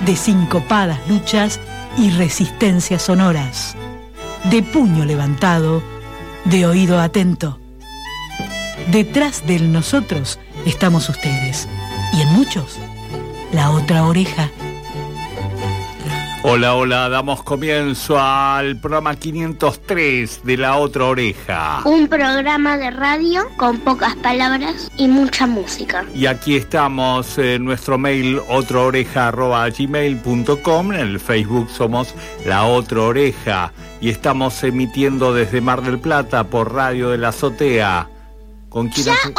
de sincopadas luchas y resistencias sonoras, de puño levantado, de oído atento. Detrás del nosotros estamos ustedes y en muchos, la otra oreja. Hola, hola, damos comienzo al programa 503 de La Otra Oreja. Un programa de radio con pocas palabras y mucha música. Y aquí estamos en nuestro mail otraoreja.gmail.com, en el Facebook somos La Otra Oreja y estamos emitiendo desde Mar del Plata por Radio de la Azotea. ¿Con quién ya 11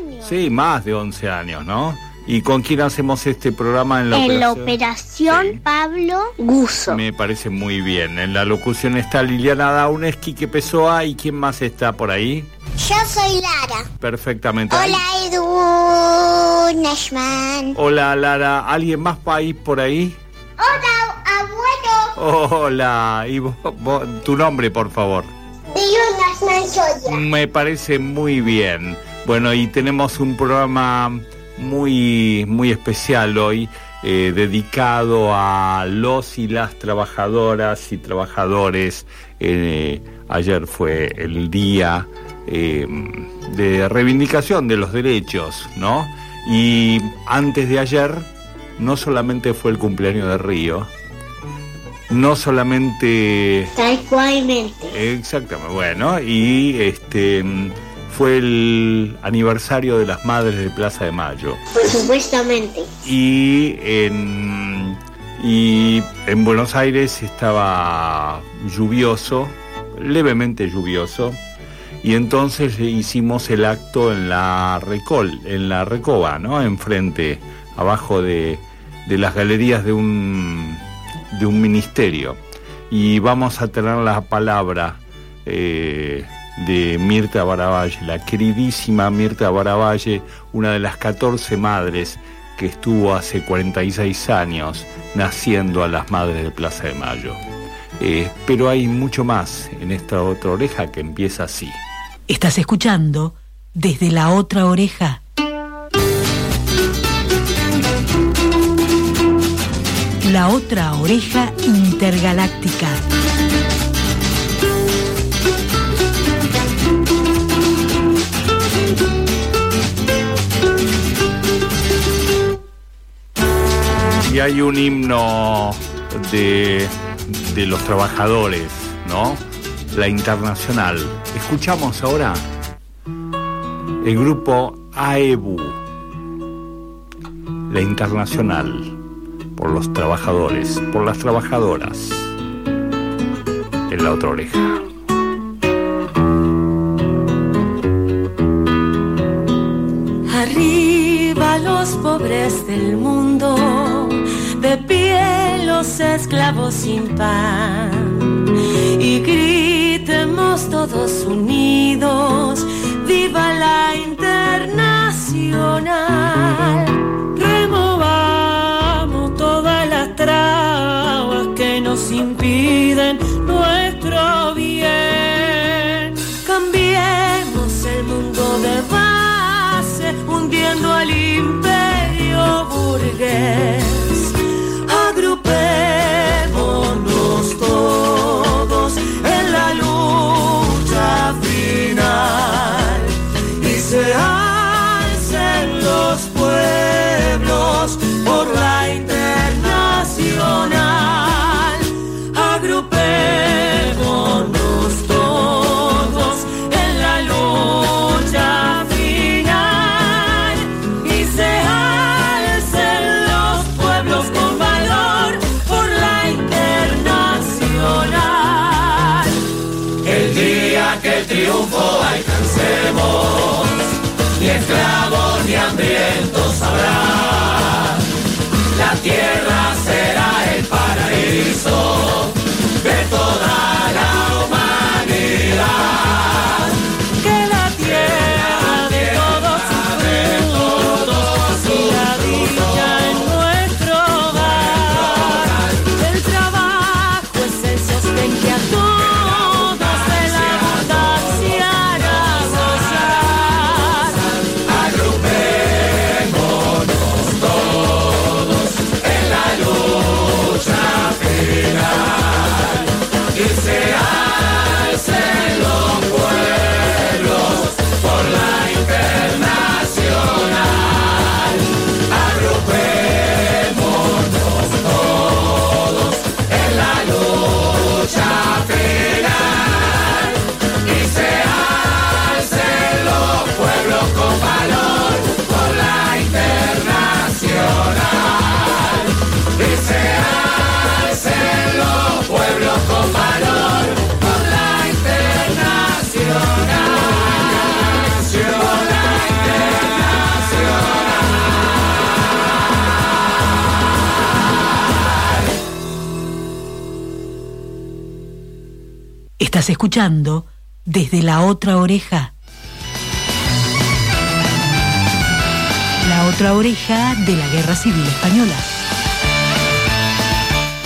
años. Sí, más de 11 años, ¿no? ¿Y con quién hacemos este programa en la en operación? la operación Pablo Guso. Me parece muy bien. En la locución está Liliana Dauneski, que Pessoa, ¿y quién más está por ahí? Yo soy Lara. Perfectamente. Hola Edu Nashman. Hola Lara, ¿alguien más país por ahí? Hola abuelo. Hola, y vos- vos- tu nombre por favor. Dios Nashman Soya. Me parece muy bien. Bueno, y tenemos un programa muy, muy especial hoy, eh, dedicado a los y las trabajadoras y trabajadores. Eh, ayer fue el día eh, de reivindicación de los derechos, ¿no? Y antes de ayer, no solamente fue el cumpleaños de Río, no solamente Tal cualmente. Exactamente, bueno, y este fue el aniversario de las madres de Plaza de Mayo. Pues supuestamente. Y en, y en Buenos Aires estaba lluvioso, levemente lluvioso, y entonces hicimos el acto en la Recol, en la Recoba, ¿no? Enfrente, abajo de, de las galerías de un, de un ministerio. Y vamos a tener la palabra eh, de Mirta Baravalle, la queridísima Mirta Baravalle, una de las 14 madres que estuvo hace 46 años naciendo a las madres de Plaza de Mayo. Eh, pero hay mucho más en esta otra oreja que empieza así. Estás escuchando desde la otra oreja. La otra oreja intergaláctica. Y hay un himno de, de los trabajadores, ¿no? La internacional. Escuchamos ahora el grupo AEBU, la internacional, por los trabajadores, por las trabajadoras, en la otra oreja. Arriba los pobres del mundo, los esclavos sin pan. Y gritemos todos unidos, viva la internacional. Removamos todas las trabas que nos impiden nuestro bien. Cambiemos el mundo de base, hundiendo al imperio burgués. Escuchando desde la otra oreja. La otra oreja de la Guerra Civil Española.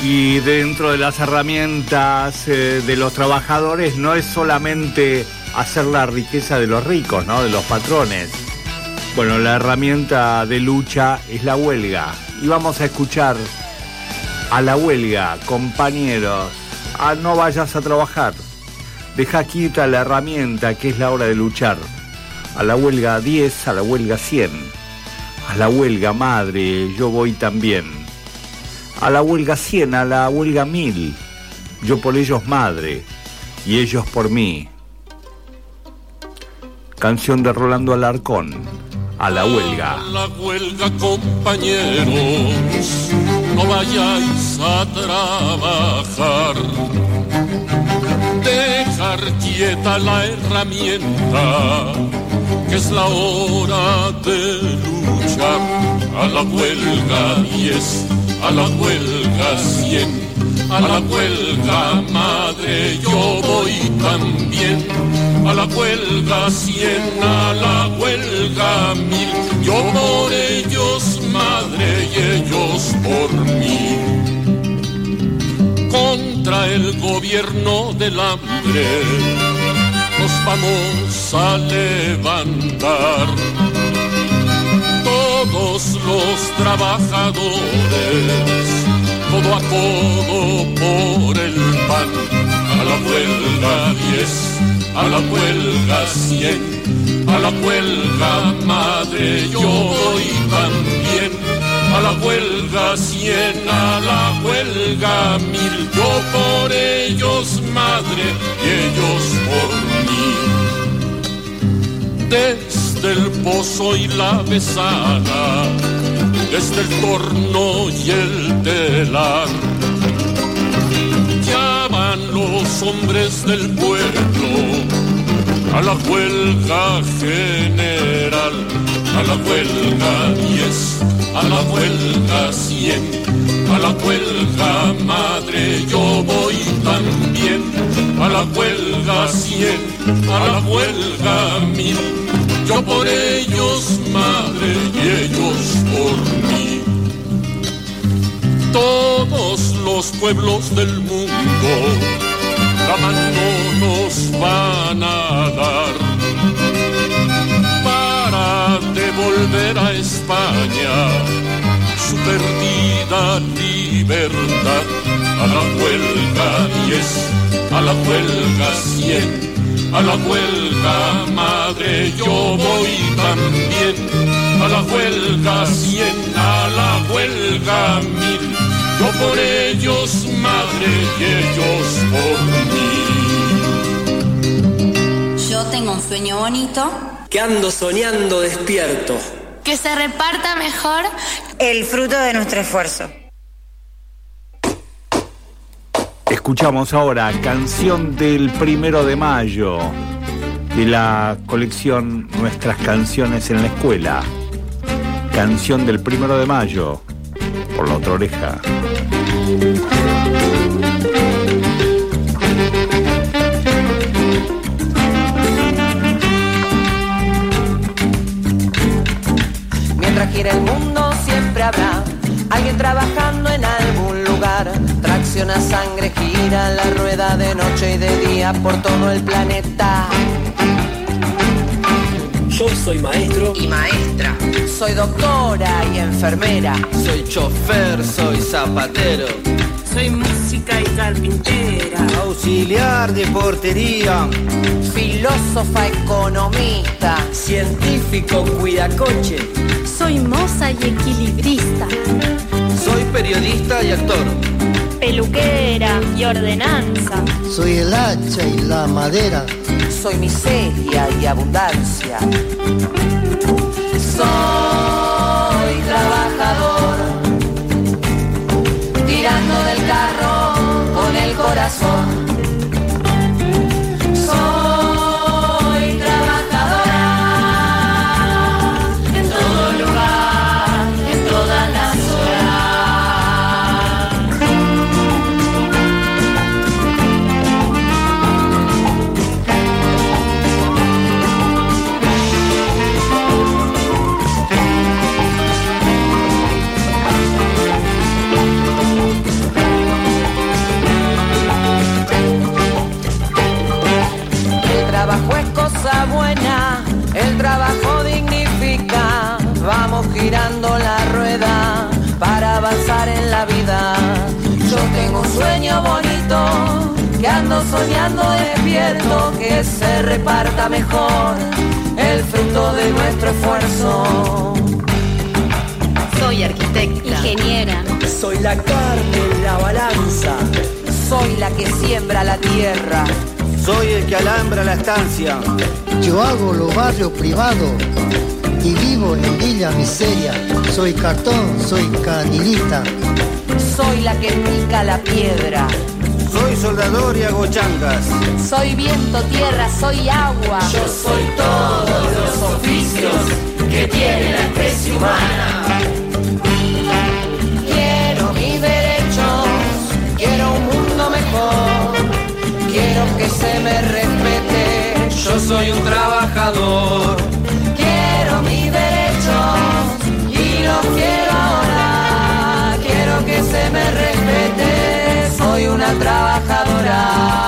Y dentro de las herramientas eh, de los trabajadores no es solamente hacer la riqueza de los ricos, ¿no? De los patrones. Bueno, la herramienta de lucha es la huelga. Y vamos a escuchar a la huelga, compañeros. Ah, no vayas a trabajar. Deja quieta la herramienta que es la hora de luchar. A la huelga 10, a la huelga 100. A la huelga madre, yo voy también. A la huelga 100, a la huelga 1000. Yo por ellos madre y ellos por mí. Canción de Rolando Alarcón. A la huelga. A la huelga, compañeros, no vayáis a trabajar. Dejar quieta la herramienta, que es la hora de luchar. A la huelga 10, a la huelga 100 a la huelga madre yo voy también, a la huelga cien, a la huelga mil, yo por ellos madre y ellos por mí. Contra el gobierno del hambre nos vamos a levantar. Todos los trabajadores codo a codo por el pan. A la huelga 10, a la huelga 100, a la huelga madre yo voy también. A la huelga 100, a la huelga mil, yo por ellos madre y ellos por mí. Desde el pozo y la besada desde el torno y el telar. Ya van los hombres del pueblo a la huelga general, a la huelga 10, a la huelga 100. A la huelga madre yo voy también, a la huelga 100, a la huelga mil yo por ellos madre y ellos por mí. Todos los pueblos del mundo la mano nos van a dar para devolver a España. Su perdida libertad. A la huelga 10, a la huelga 100 a la huelga madre yo voy también, a la huelga cien, a la huelga mil, yo por ellos madre y ellos por tengo un sueño bonito. Que ando soñando despierto. Que se reparta mejor el fruto de nuestro esfuerzo. Escuchamos ahora canción del primero de mayo de la colección Nuestras canciones en la escuela. Canción del primero de mayo por la otra oreja. Mientras gira el mundo siempre habrá alguien trabajando en algún lugar. Tracciona sangre, gira la rueda de noche y de día por todo el planeta. Yo soy maestro y maestra. Soy doctora y enfermera. Soy chofer, soy zapatero. Soy música y carpintera. Auxiliar de portería. Filósofa, economista. Científico, cuidacoche. Soy moza y equilibrista. Soy periodista y actor. Peluquera y ordenanza. Soy el hacha y la madera. Soy miseria y abundancia. Soy corazón. Barrios privados y vivo en Villa Miseria. Soy cartón, soy canilita. Soy la que pica la piedra. Soy soldador y hago changas. Soy viento, tierra, soy agua. Yo soy todos los oficios que tiene la especie humana. Quiero mis derechos, quiero un mundo mejor. Quiero que se me respete. Yo soy un trabajador. Quiero mis derechos y los quiero ahora. Quiero que se me respete. Soy una trabajadora.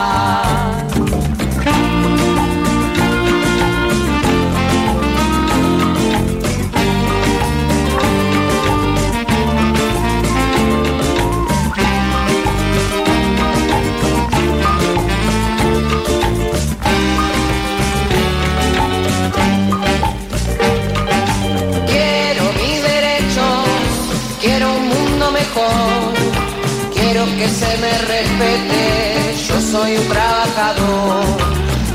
Quiero que se me respete, yo soy un trabajador.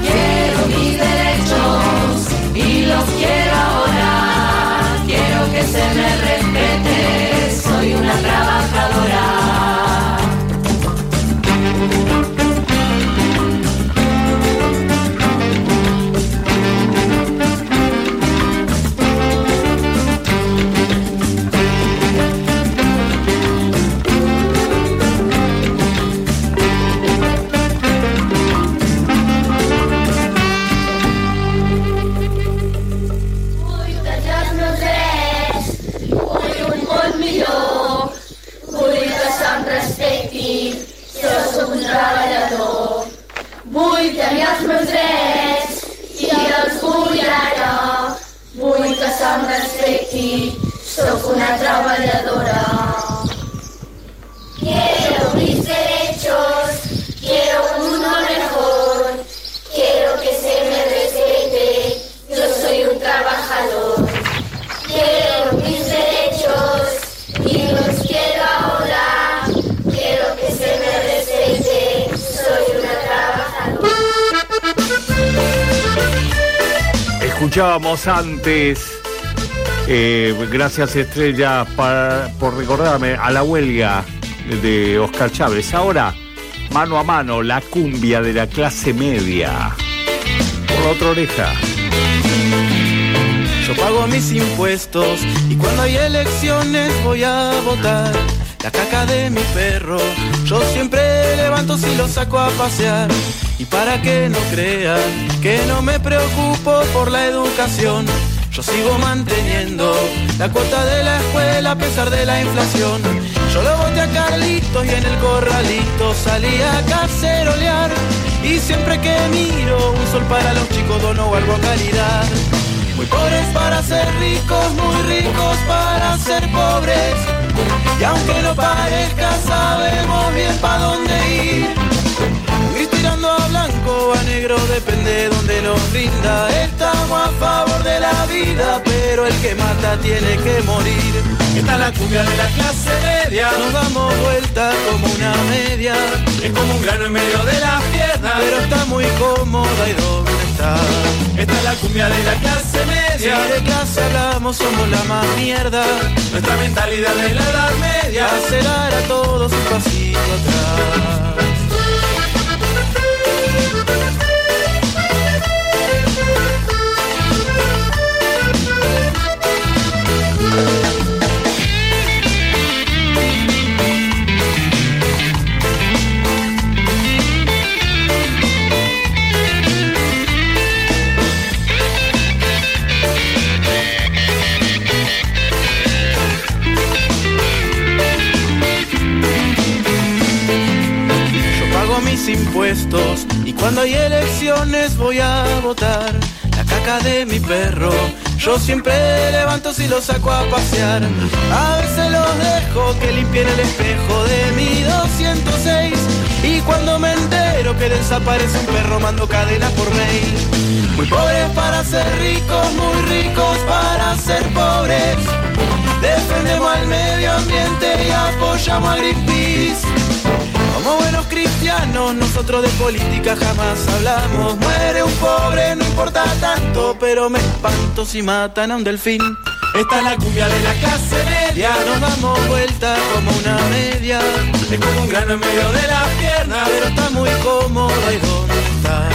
Quiero mis derechos y los quiero ahora, quiero que se me respete, soy una trabajadora. Escuchábamos antes, eh, gracias Estrella por recordarme, a la huelga de Oscar Chávez. Ahora, mano a mano, la cumbia de la clase media. Por la otra oreja. Yo pago mis impuestos y cuando hay elecciones voy a votar. La caca de mi perro, yo siempre levanto si lo saco a pasear. Y para que no crean que no me preocupo por la educación, yo sigo manteniendo la cuota de la escuela a pesar de la inflación. Yo lo voté a Carlitos y en el corralito salí a cacerolear. Y siempre que miro un sol para los chicos dono algo a caridad. Muy pobres para ser ricos, muy ricos para ser pobres. Y aunque no parezca, sabemos bien para dónde ir. Ir tirando a blanco a negro, depende de donde los rinda. Estamos a favor de la vida, pero el que mata tiene que morir. Esta es la cumbia de la clase media. Nos damos vuelta como una media. Es como un grano en medio de la pierna, pero está muy cómoda y dónde está. Esta es la cumbia de la clase media. Si de clase hablamos, somos la más mierda. Nuestra mentalidad de la edad media. Acelerar a todos un pasito atrás. Impuestos y cuando hay elecciones voy a votar. La caca de mi perro. Yo siempre levanto si lo saco a pasear. A veces los dejo que limpien el espejo de mi 206. Y cuando me entero que desaparece un perro, mando cadena por mail. Muy pobres para ser ricos, muy ricos para ser pobres. Defendemos al medio ambiente y apoyamos a Greenpeace. Como buenos cristianos, nosotros de política jamás hablamos. Muere un pobre, no importa tanto, pero me espanto si matan a un delfín. Esta es la cumbia de la clase media, nos damos vuelta como una media. Es como un grano en medio de la pierna, pero está muy cómoda y está.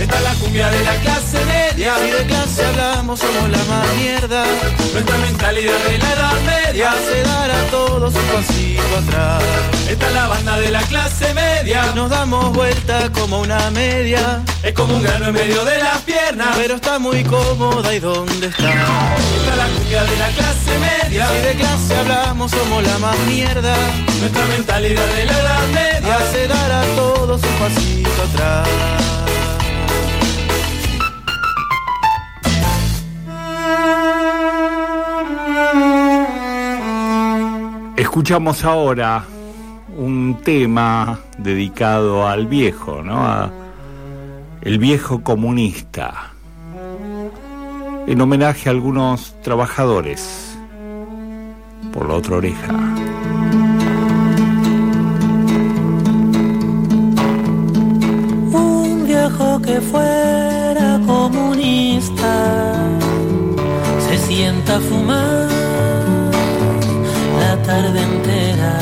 Esta es la cumbia de la clase media. Si de clase hablamos, somos la más mierda. Nuestra mentalidad de la edad media hace dar a todos un pasito atrás. Esta es la banda de la clase media. Nos damos vuelta como una media. Es como un grano en medio de las piernas, pero está muy cómoda. ¿Y dónde está? Esta es la cumbia de la clase media. Si de clase hablamos, somos la más mierda. Nuestra mentalidad de la edad media hace dar a todos un pasito atrás. Escuchamos ahora un tema dedicado al viejo, ¿no? El viejo comunista, en homenaje a algunos trabajadores por la otra oreja. Que fuera comunista se sienta fumar la tarde entera.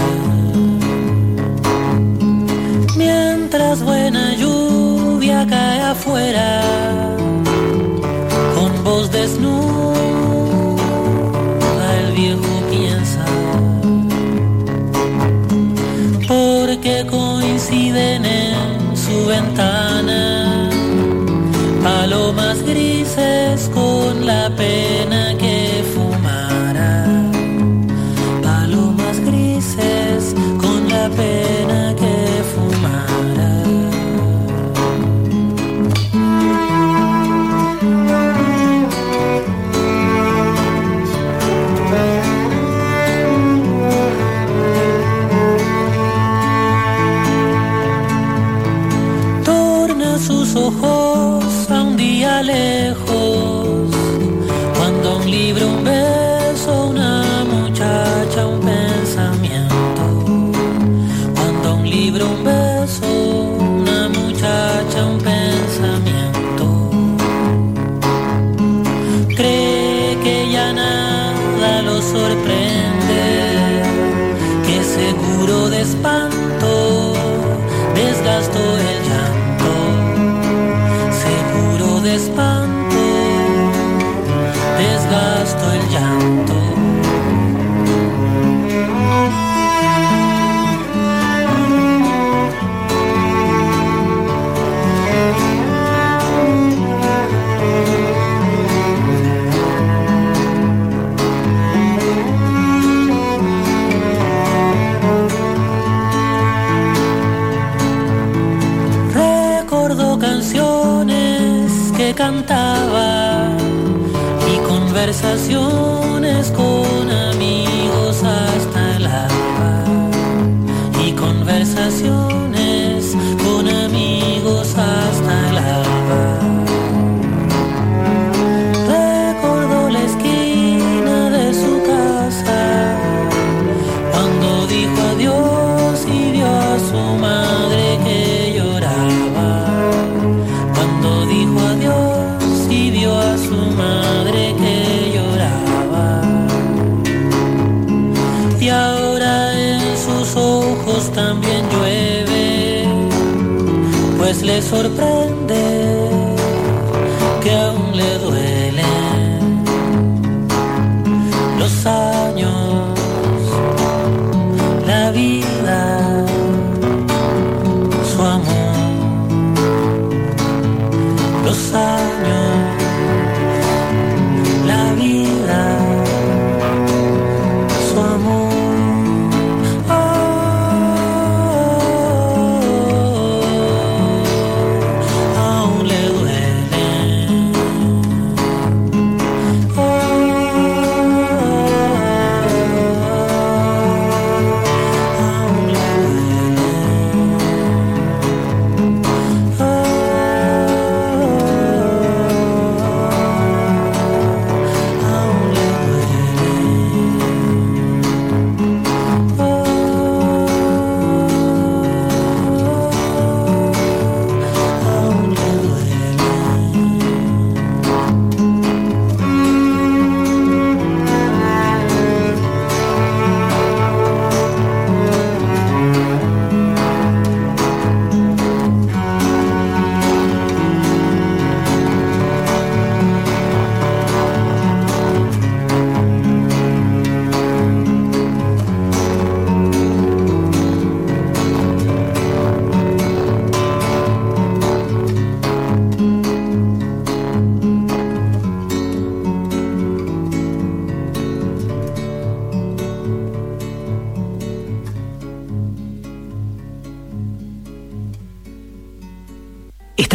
Mientras buena lluvia cae afuera, con voz desnuda el viejo piensa, porque coinciden en su ventana palomas grises con la pena que fumara. Palomas grises con la pena For pride.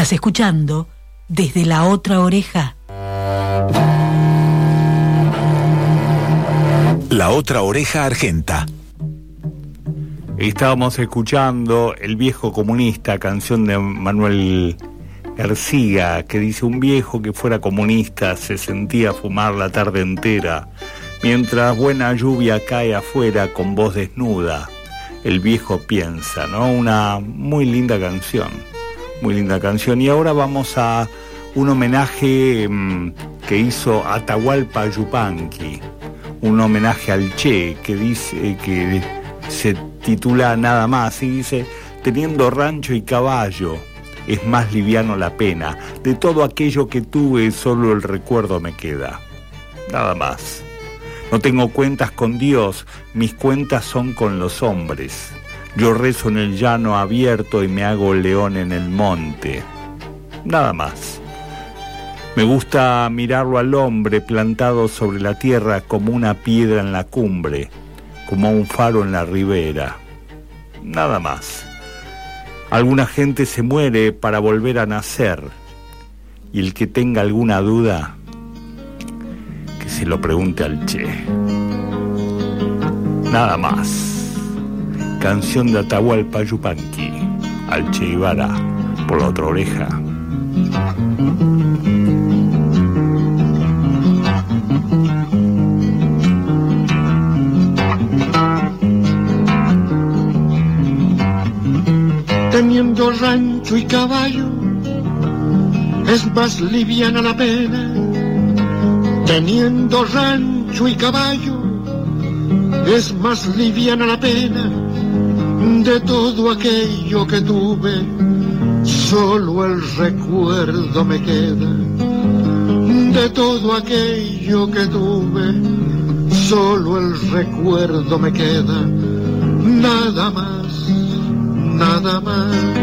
Estás escuchando desde la otra oreja. La otra oreja argenta. Estábamos escuchando El viejo comunista, canción de Manuel Erciga, que dice un viejo que fuera comunista se sentía fumar la tarde entera, mientras buena lluvia cae afuera con voz desnuda. El viejo piensa, ¿no? Una muy linda canción, muy linda canción. Y ahora vamos a un homenaje mm, que hizo Atahualpa Yupanqui, un homenaje al Che, que dice que se titula nada más y dice, teniendo rancho y caballo, es más liviano la pena, de todo aquello que tuve solo el recuerdo me queda. Nada más. No tengo cuentas con Dios, mis cuentas son con los hombres. Yo rezo en el llano abierto y me hago león en el monte. Nada más. Me gusta mirarlo al hombre plantado sobre la tierra como una piedra en la cumbre como un faro en la ribera. Nada más. Alguna gente se muere para volver a nacer. Y el que tenga alguna duda, que se lo pregunte al Che. Nada más. Canción de Atahualpa Yupanqui, al Che por la otra oreja. teniendo rancho y caballo, es más liviana la pena. Teniendo rancho y caballo, es más liviana la pena. De todo aquello que tuve, solo el recuerdo me queda. De todo aquello que tuve, solo el recuerdo me queda. Nada más nada más.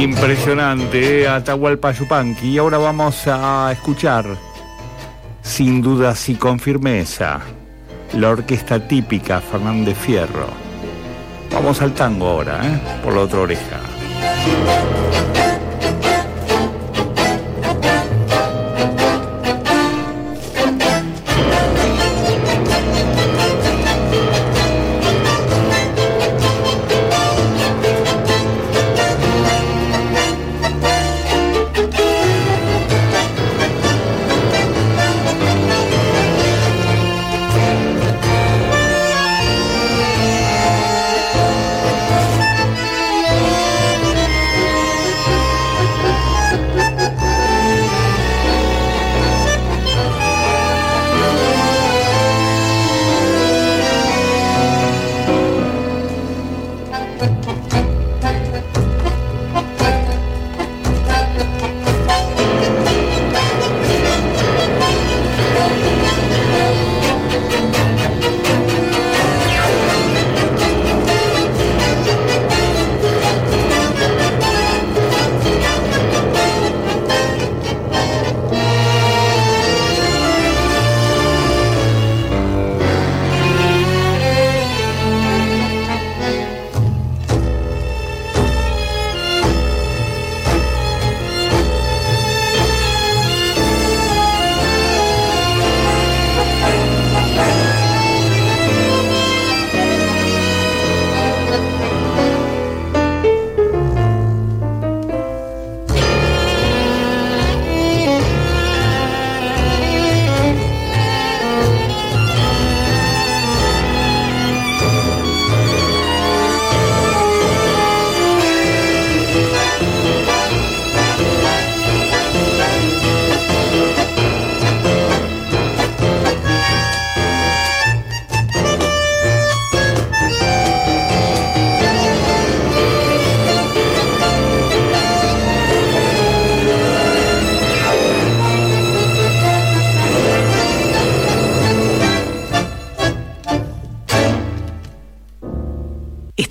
Impresionante, ¿eh? Atahualpa Yupanqui. Y ahora vamos a escuchar, sin dudas y con firmeza, la orquesta típica Fernández Fierro. Vamos al tango ahora, ¿eh? por la otra oreja.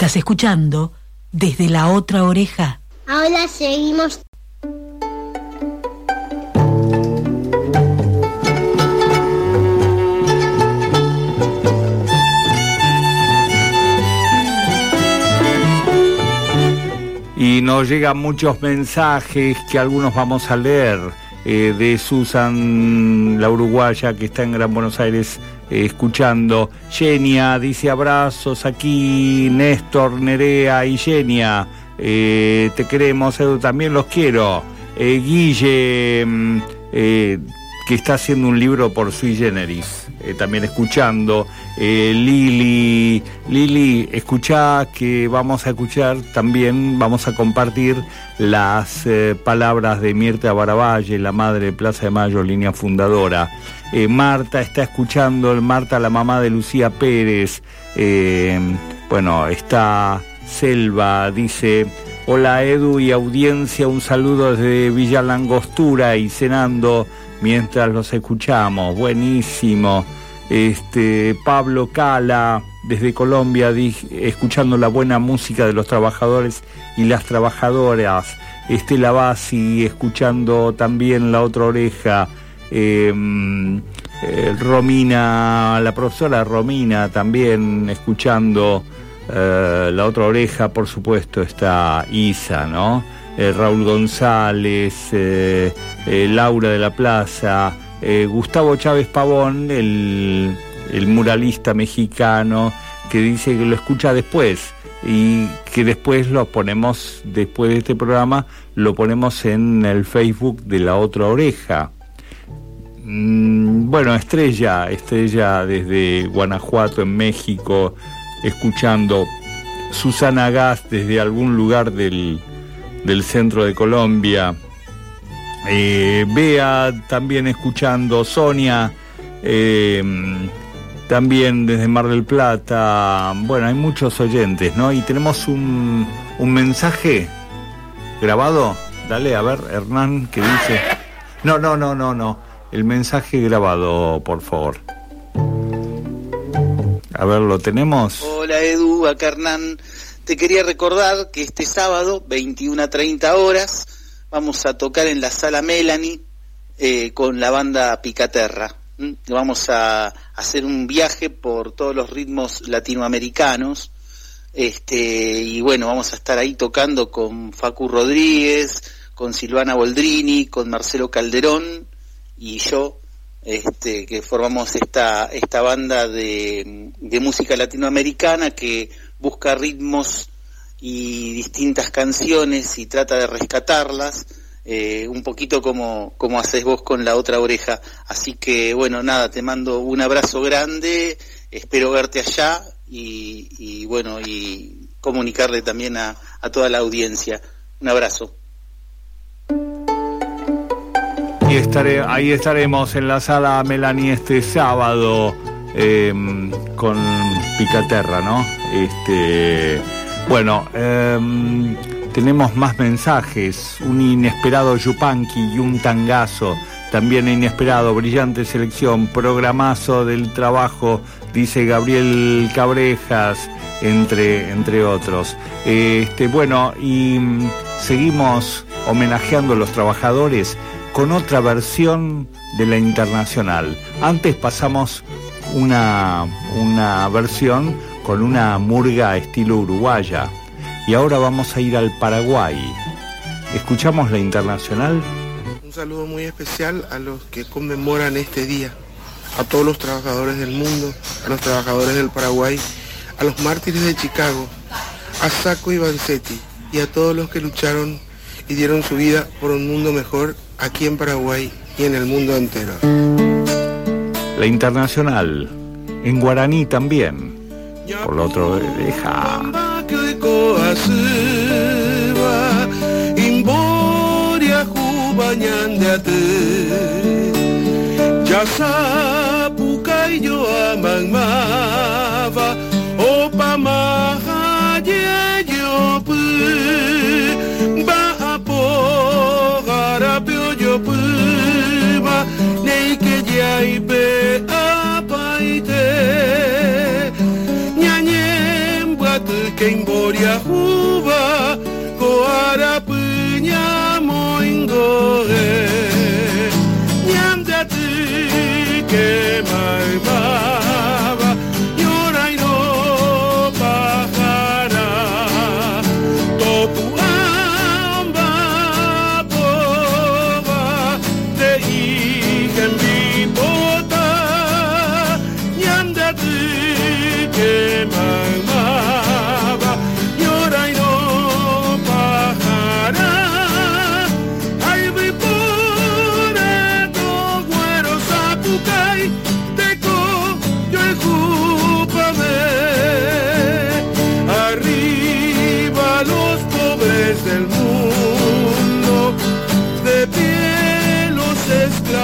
Estás escuchando desde la otra oreja. Ahora seguimos. Y nos llegan muchos mensajes que algunos vamos a leer eh, de Susan, la uruguaya que está en Gran Buenos Aires escuchando. Genia dice abrazos aquí, Néstor, Nerea y Genia. Eh, te queremos, Edu, también los quiero. Guille, mm, que está haciendo un libro por sui generis, también escuchando. Lili, Lili, escucha que vamos a escuchar también, vamos a compartir las palabras de Mirta Baravalle, la madre de Plaza de Mayo, línea fundadora. Marta está escuchando, Marta, la mamá de Lucía Pérez. bueno, está Selva, dice, hola Edu y audiencia, un saludo desde Villa Langostura y cenando mientras los escuchamos. Buenísimo. Este, Pablo Cala, desde Colombia, escuchando la buena música de los trabajadores y las trabajadoras. Estela Bassi, escuchando también La Otra Oreja. Em, eh, Romina, la profesora Romina también escuchando eh, La Otra Oreja, por supuesto, está Isa, ¿no? Eh, Raúl González, Laura de la Plaza. Eh, Gustavo Chávez Pavón, el, muralista mexicano, que dice que lo escucha después y que después lo ponemos, después de este programa, lo ponemos en el Facebook de la otra oreja. Mm, bueno, Estrella, Estrella desde Guanajuato, en México, escuchando Susana Gas desde algún lugar del, del centro de Colombia. Eh, Bea también escuchando, Sonia eh, también desde Mar del Plata. Bueno, hay muchos oyentes, ¿no? Y tenemos un, un mensaje grabado. Dale, a ver, Hernán, ¿qué dice? No, no, no, no, no. El mensaje grabado, por favor. A ver, ¿lo tenemos? Hola Edu, acá Hernán. Te quería recordar que este sábado, 21 a 30 horas, vamos a tocar en la sala Melanie eh, con la banda Picaterra. Vamos a hacer un viaje por todos los ritmos latinoamericanos. Este, y bueno, vamos a estar ahí tocando con Facu Rodríguez, con Silvana Boldrini, con Marcelo Calderón y yo, este, que formamos esta, esta banda de, de música latinoamericana que busca ritmos y distintas canciones y trata de rescatarlas, eh, un poquito como, como haces vos con la otra oreja. Así que bueno, nada, te mando un abrazo grande, espero verte allá y, bueno, y comunicarle también a, a toda la audiencia. Un abrazo. Y estaré, ahí estaremos en la sala Melanie este sábado eh, con Picaterra, ¿no? Este bueno, em, tenemos más mensajes. Un inesperado Yupanqui y un tangazo. También inesperado, brillante selección, programazo del trabajo, dice Gabriel Cabrejas, entre, entre otros. Este, bueno, y mm, seguimos homenajeando a los trabajadores con otra versión de la internacional. Antes pasamos una, una versión con una murga estilo uruguaya. Y ahora vamos a ir al Paraguay. ¿Escuchamos la internacional? Un saludo muy especial a los que conmemoran este día, a todos los trabajadores del mundo, a los trabajadores del Paraguay, a los mártires de Chicago, a Saco y Vanzetti y a todos los que lucharon y dieron su vida por un mundo mejor aquí en Paraguay y en el mundo entero. La internacional, en guaraní también por la otra oreja. Jasa pukai yo amang mava aibe apaite huva Koara punya moingore. Nyam datu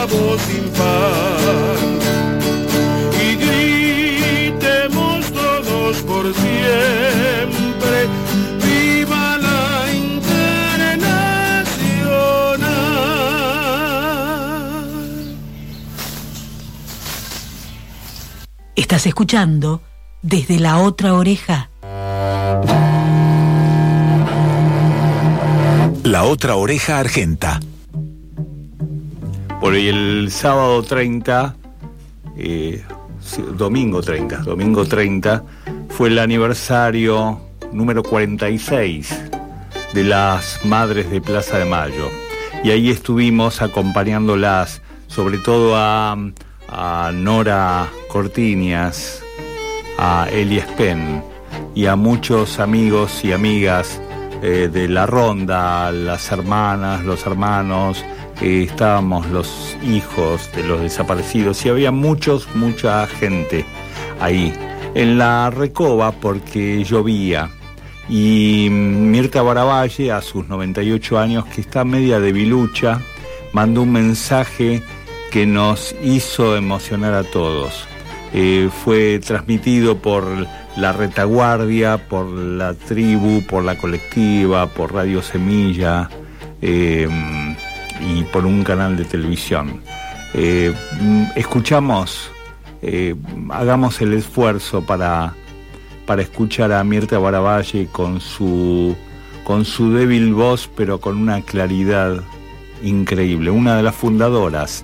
esclavos sin pan. Y gritemos todos por siempre, viva la internacional. Estás escuchando desde la otra oreja. La otra oreja argenta. Por ahí el sábado 30, eh, domingo 30, domingo 30, fue el aniversario número 46 de las Madres de Plaza de Mayo. Y ahí estuvimos acompañándolas, sobre todo a, Nora Cortiñas, a Elia Spen y a muchos amigos y amigas eh, de la ronda, las hermanas, los hermanos, eh, estábamos los hijos de los desaparecidos y había muchos, mucha gente ahí. En la recoba porque llovía y Mirta Baravalle, a sus 98 años, que está media debilucha, mandó un mensaje que nos hizo emocionar a todos. Eh, fue transmitido por la retaguardia, por la tribu, por la colectiva, por Radio Semilla eh, y por un canal de televisión. Eh, mm, escuchamos, eh, hagamos el esfuerzo para, para escuchar a Mirta Baravalle con su, con su débil voz, pero con una claridad increíble, una de las fundadoras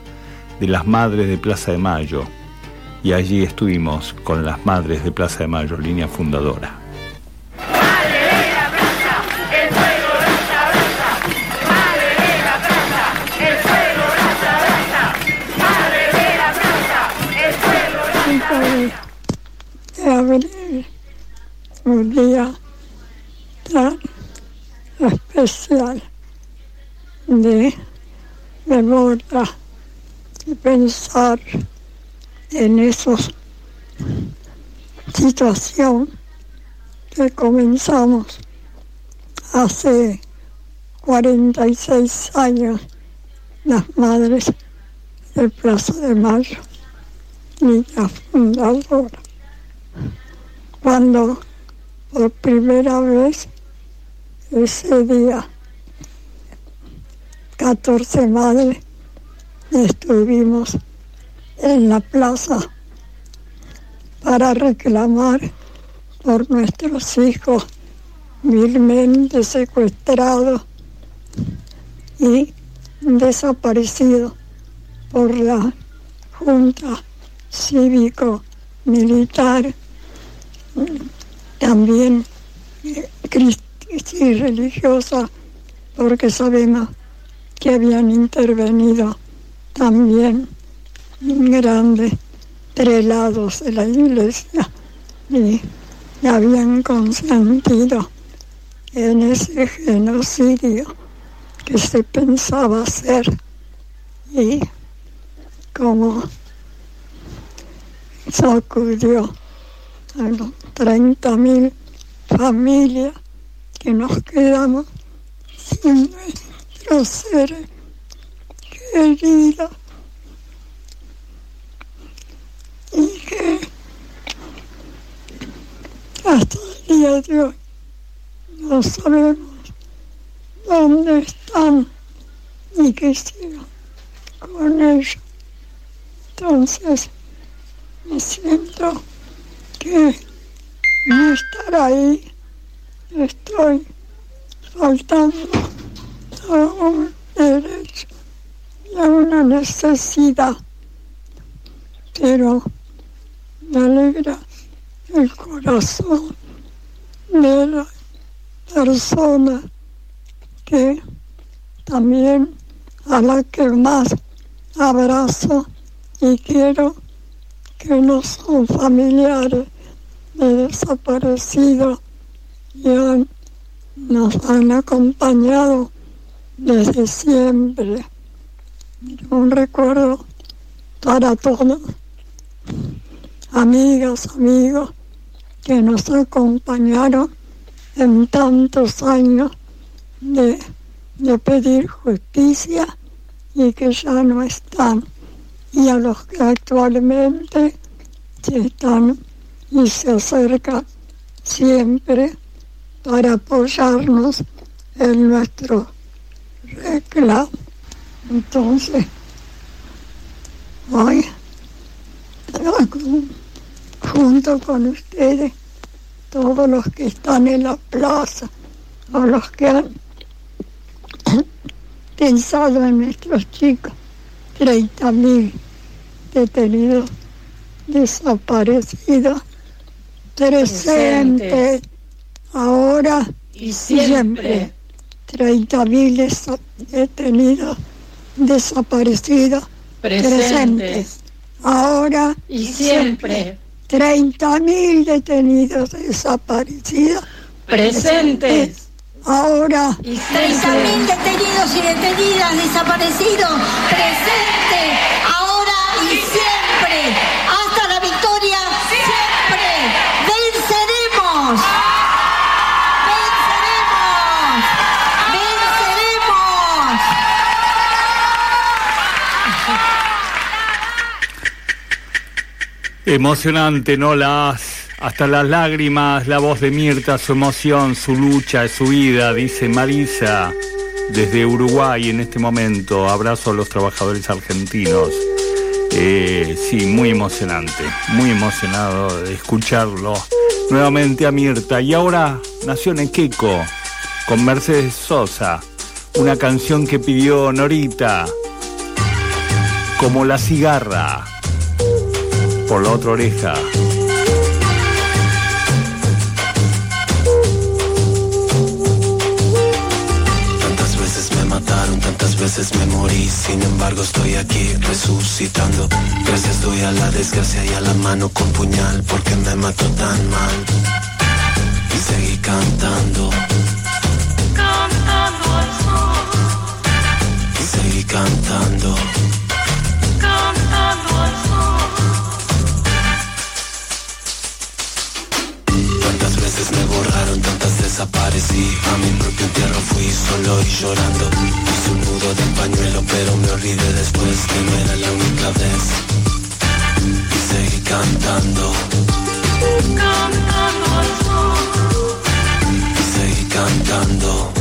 de las Madres de Plaza de Mayo y allí estuvimos con las Madres de Plaza de Mayo, línea fundadora. Un día tan especial de memoria y pensar en esas situación que comenzamos hace 46 años las madres del Plaza de Mayo, niña fundadora. Cuando por primera vez ese día 14 madres estuvimos en la plaza para reclamar por nuestros hijos vilmente secuestrados y desaparecidos por la Junta Cívico-Militar, también eh, y religiosa, porque sabemos que habían intervenido también grandes prelados de la iglesia y habían consentido en ese genocidio que se pensaba hacer. Y como sacudió a los 30.000 familias que nos quedamos sin nuestros seres queridos y que hasta el día de hoy no sabemos dónde están y qué hicieron con ellos. Entonces me siento que no estar ahí estoy faltando a un derecho y a una necesidad, pero me alegra el corazón de la persona que también a la que más abrazo y quiero que no son familiares de desaparecidos y han- nos han acompañado desde siempre. Un recuerdo para todos, amigas, amigos que nos acompañaron en tantos años de, de pedir justicia y que ya no están, y a los que actualmente se están y se acercan siempre para apoyarnos en nuestro reclamo. Entonces, hoy, junto con ustedes, todos los que están en la plaza, o los que han pensado en nuestros chicos, 30.000 detenidos desaparecidos, presentes, ahora Y siempre. 30.000 desa- detenidos desaparecidos, Presentes. ahora Y siempre. 30.000 detenidos desaparecidos, Presentes. Ahora. 30.000 detenidos y detenidas desaparecidos, presente, ahora y siempre, hasta la victoria, siempre, venceremos, venceremos, venceremos. Emocionante, ¿no? Las, hasta las lágrimas, la voz de Mirta, su emoción, su lucha, su vida, dice Marisa, desde Uruguay en este momento. Abrazo a los trabajadores argentinos. Eh, sí, muy emocionante, muy emocionado de escucharlo nuevamente a Mirta. Y ahora nació Nequeco con Mercedes Sosa, una canción que pidió Norita, como la cigarra por la otra oreja. Veces me morí, sin embargo estoy aquí resucitando. Gracias doy a la desgracia y a la mano con puñal, porque me mató tan mal. Y seguí cantando, Cantando al sol, y seguí cantando. cantando desaparecí. A mi propio entierro fui solo y llorando. Hice un nudo de pañuelo, pero me olvidé después que no era la única vez. Y seguí cantando, Cantando al sol, y seguí cantando.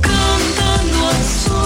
cantando al sol,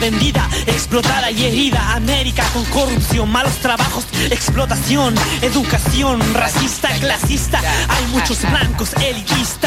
vendida, explotada y herida. América con corrupción, malos trabajos, explotación, educación racista, clasista. Hay muchos blancos elitistas.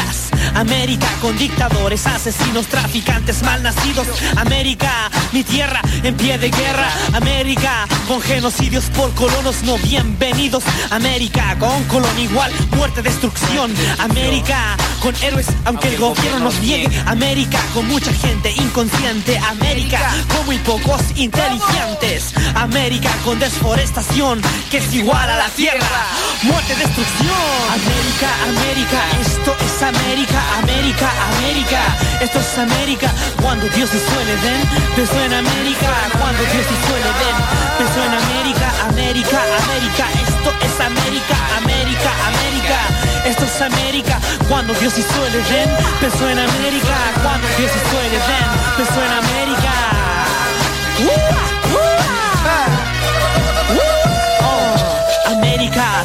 América con dictadores, asesinos, traficantes, malnacidos. América, mi tierra en pie de guerra. América con genocidios por colonos no bienvenidos. América con colon igual, muerte, destrucción. América con héroes, aunque el gobierno nos niegue. América con mucha gente inconsciente. América con muy pocos inteligentes. América con desforestación, que es igual a la tierra. Muerte, destrucción. América, América, esto es América, América, América. Esto es América. Cuando Dios hizo el Edén, pensó en América. Cuando Dios hizo el Edén, pensó en América, América, América. Esto es América, América, América. Esto es América. Cuando Dios hizo el Edén, pensó en América. Cuando Dios hizo el Edén, pensó en América.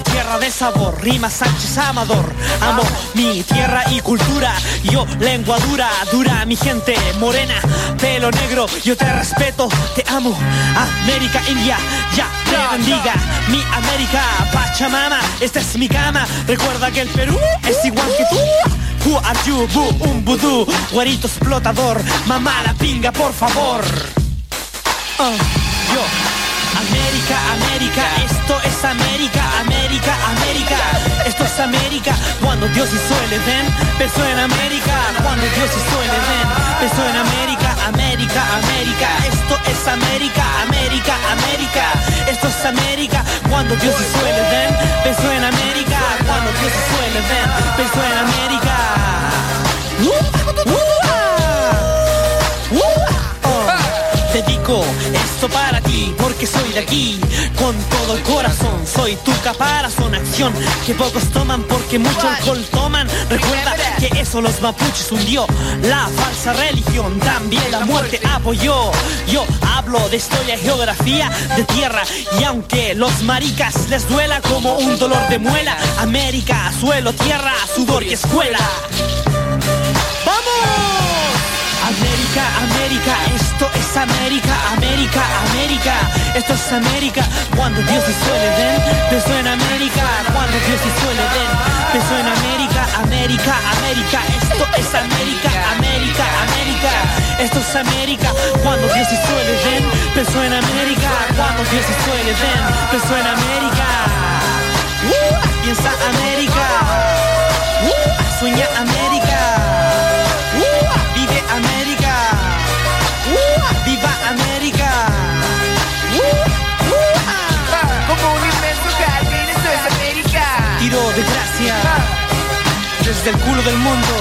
Tierra de sabor, rima Sánchez Amador. Amo mi tierra y cultura. Yo, lengua dura, dura, mi gente morena, pelo negro. Yo te respeto, te amo. América, India, ya te bendiga. Mi América, Pachamama, esta es mi cama. Recuerda que el Perú es igual que tú. Who are you, boo, un vudú, güerito explotador, mamá la pinga, por favor. Ah, yo, América, América, esto es América, América, América, esto es América. Cuando Dios hizo el Edén, pensó en América. Cuando Dios hizo el Edén, pensó en América, América, América. Esto es América, América, América. Esto es América. Cuando Dios hizo el Edén, pensó en América. Cuando Dios hizo el Edén, pensó en América. Dedico para ti, porque soy de aquí, con todo el corazón. Soy tu caparazón, acción que pocos toman porque mucho alcohol toman. Recuerda que eso los mapuches hundió, la falsa religión también la muerte apoyó. Yo hablo de historia, geografía, de tierra, y aunque los maricas les duela como un dolor de muela, América, suelo, tierra, sudor y escuela. ¡Vamos! América, América, esto es América, América, América, esto es América. Cuando Dios hizo el Edén, pensó en América. Cuando Dios hizo el Edén, pensó en América, América, América, esto es América, América, América, esto es América. Cuando Dios hizo el Edén, pensó en América. Cuando Dios hizo el Edén, pensó en América. Piensa América, sueña América. América! Como un inmenso jardín, esto es América. Tiro de gracia desde el culo del mundo.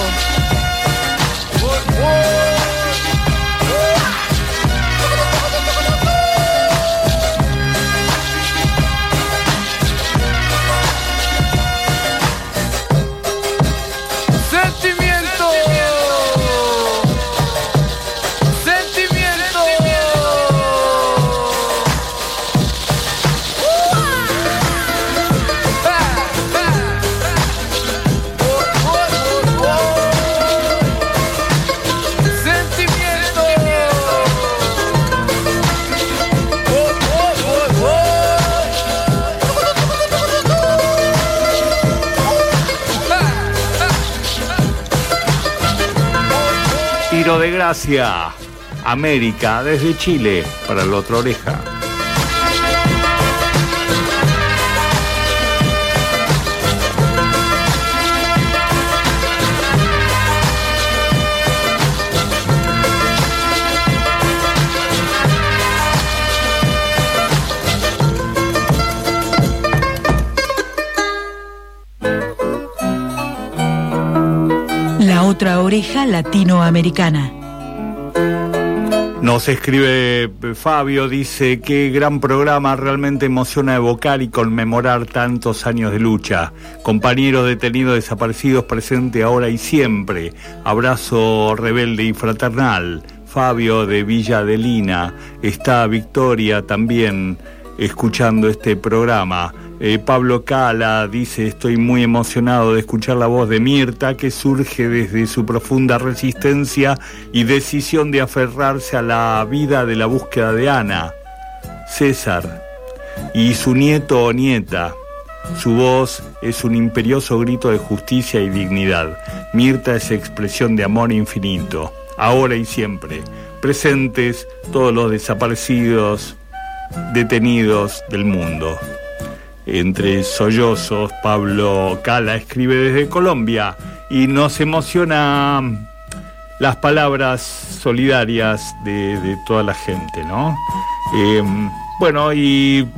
Gracia. América, desde Chile, para la otra oreja. La otra oreja latinoamericana. Nos escribe Fabio, dice, qué gran programa, realmente emociona evocar y conmemorar tantos años de lucha. Compañeros detenidos desaparecidos presente ahora y siempre. Abrazo rebelde y fraternal. Fabio de Villa Adelina. Está Victoria también escuchando este programa. Eh, Pablo Cala dice, estoy muy emocionado de escuchar la voz de Mirta que surge desde su profunda resistencia y decisión de aferrarse a la vida de la búsqueda de Ana, César, y su nieto o nieta. Su voz es un imperioso grito de justicia y dignidad. Mirta es expresión de amor infinito, ahora y siempre. Presentes todos los desaparecidos, detenidos del mundo. Entre sollozos, Pablo Cala escribe desde Colombia y nos emociona las palabras solidarias de, toda la gente, ¿no? Eh, bueno, y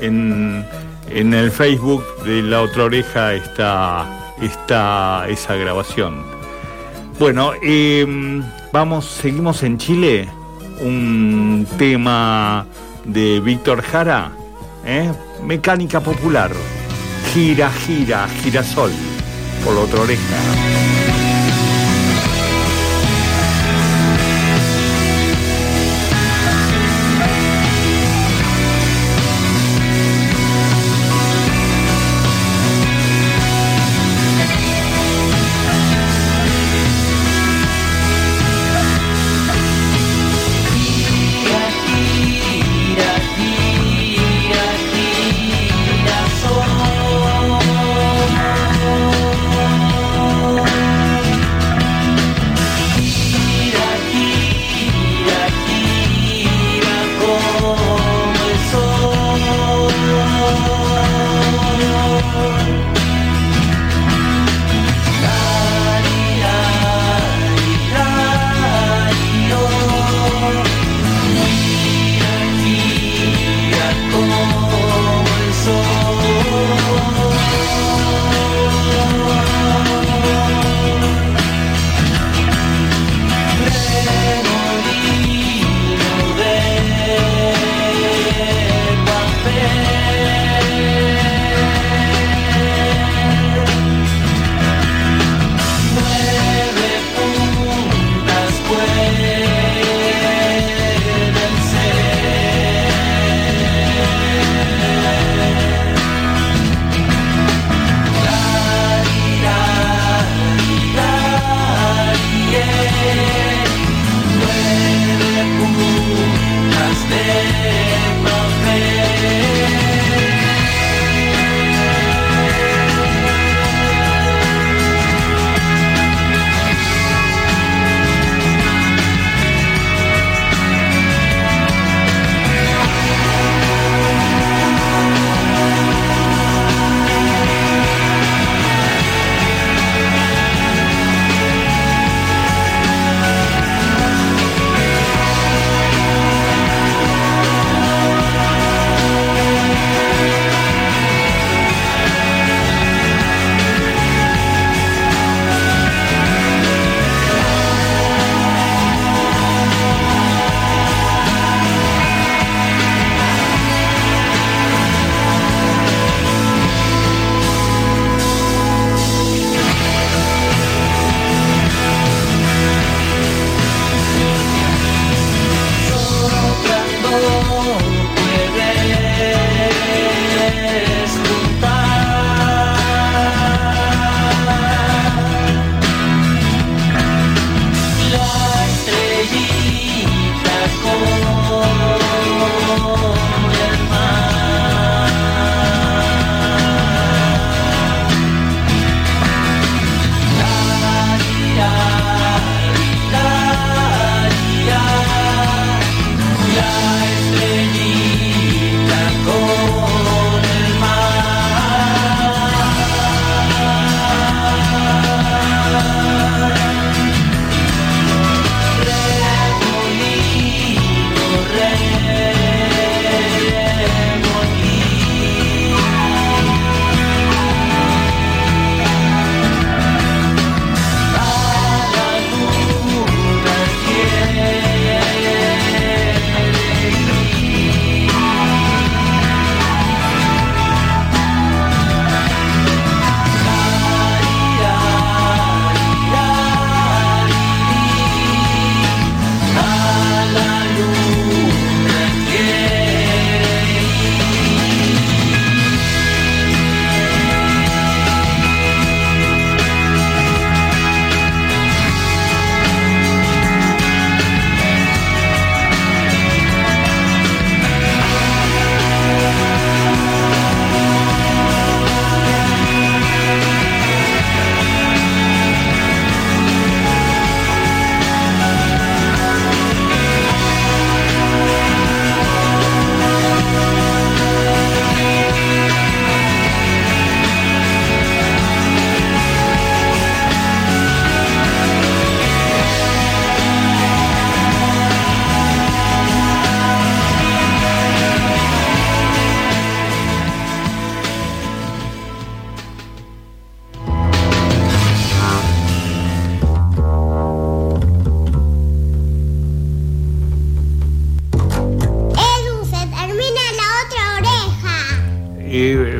en, el Facebook de La Otra Oreja está, está esa grabación. Bueno, eh, vamos, seguimos en Chile, un tema de Víctor Jara, ¿eh? Mecánica Popular, Gira, Gira, Girasol, por la otra oreja.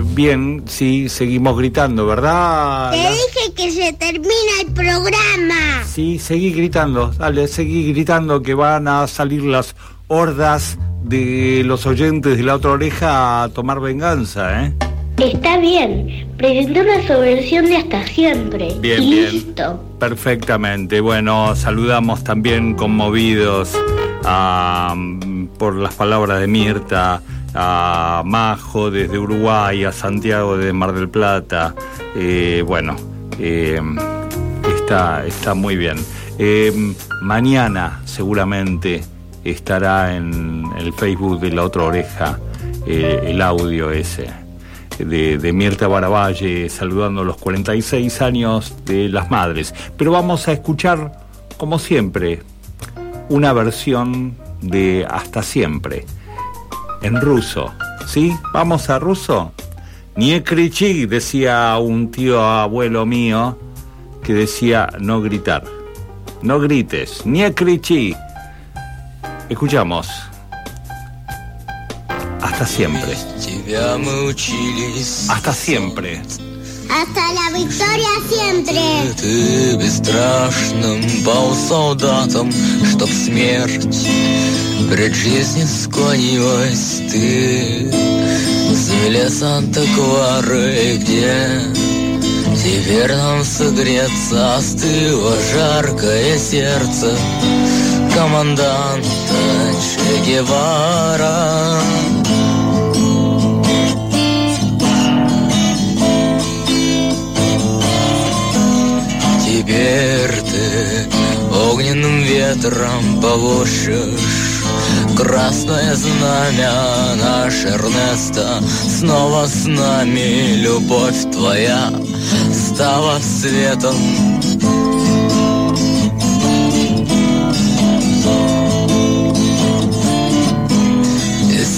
Bien, sí, seguimos gritando, ¿verdad? Te dije que se termina el programa. Sí, seguí gritando, dale, seguí gritando que van a salir las hordas de los oyentes de la otra oreja a tomar venganza, ¿eh? Está bien. Presenté una subversión de hasta siempre. Bien, y bien. listo. Perfectamente. Bueno, saludamos también conmovidos a, por las palabras de Mirta, a Majo desde Uruguay, a Santiago de Mar del Plata. Eh, bueno, eh, está, está muy bien. Eh, mañana seguramente estará en el Facebook de la otra oreja eh, el audio ese de, de Mirta Baravalle saludando los 46 años de las madres. Pero vamos a escuchar, como siempre, una versión de Hasta siempre, en ruso. ¿Sí? ¿Vamos a ruso? Nie krichi, decía un tío abuelo mío, que decía no gritar. No grites, nie krichi. Escuchamos. Hasta siempre. Тебя мы учились Hasta siempre. Hasta la victoria siempre. Ты бесстрашным пал солдатам, чтоб смерть Пред жизнью склонилась ты. В земле Санта-Клары, где теперь нам согреться остыло жаркое сердце команданта Че Гевара. Теперь ты огненным ветром полощешь Красное знамя наш Эрнеста Снова с нами любовь твоя стала светом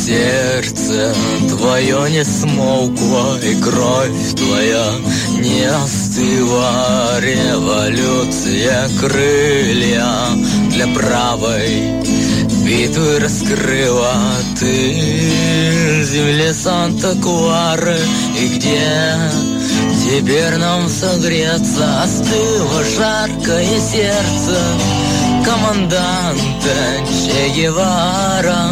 сердце твое не смолкло, и кровь твоя не остыла. Революция крылья для правой битвы раскрыла ты. Земле Санта-Клары. И где теперь нам согреться? Остыло жаркое сердце команданта Че Гевара.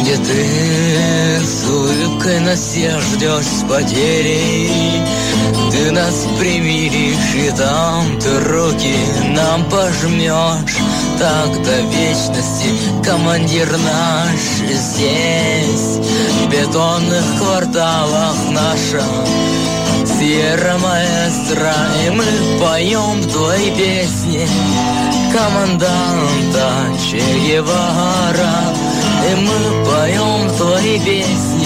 Где ты с улыбкой на всех ждешь с потерей Ты нас примиришь и там ты руки нам пожмешь Так до вечности, командир наш здесь. В бетонных кварталах наша Сьерра Маэстро И мы поем твои песни. Команданта Че Гевара И мы поем твои песни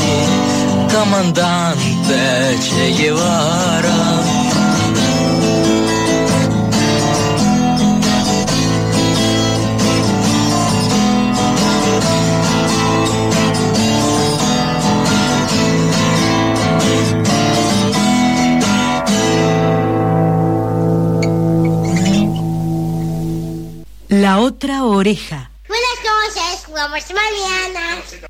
comandante Che Guevara. La otra oreja. Buenas noches, jugamos mañana.